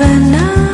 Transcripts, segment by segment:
now.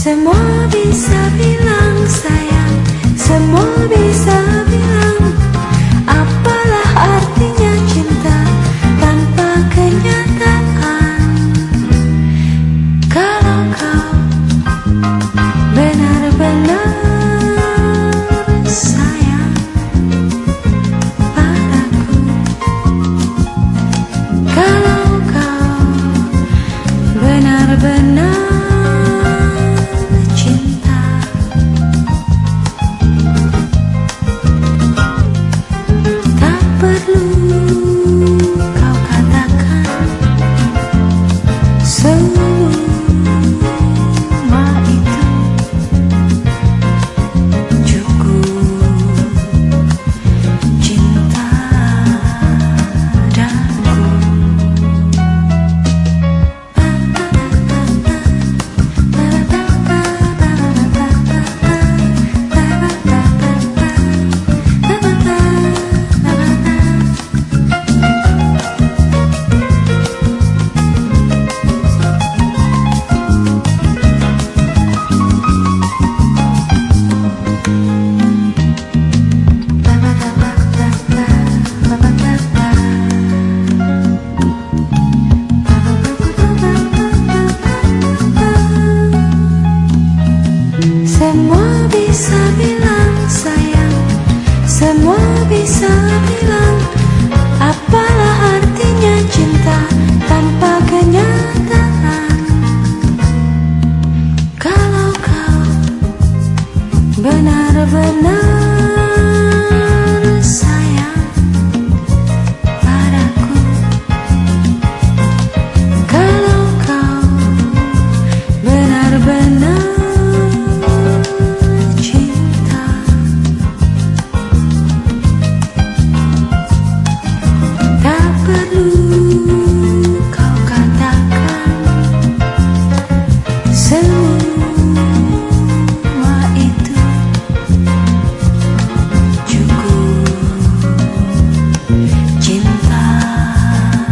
Semua bisa bilang. bisa bilang sayang Semua bisa you.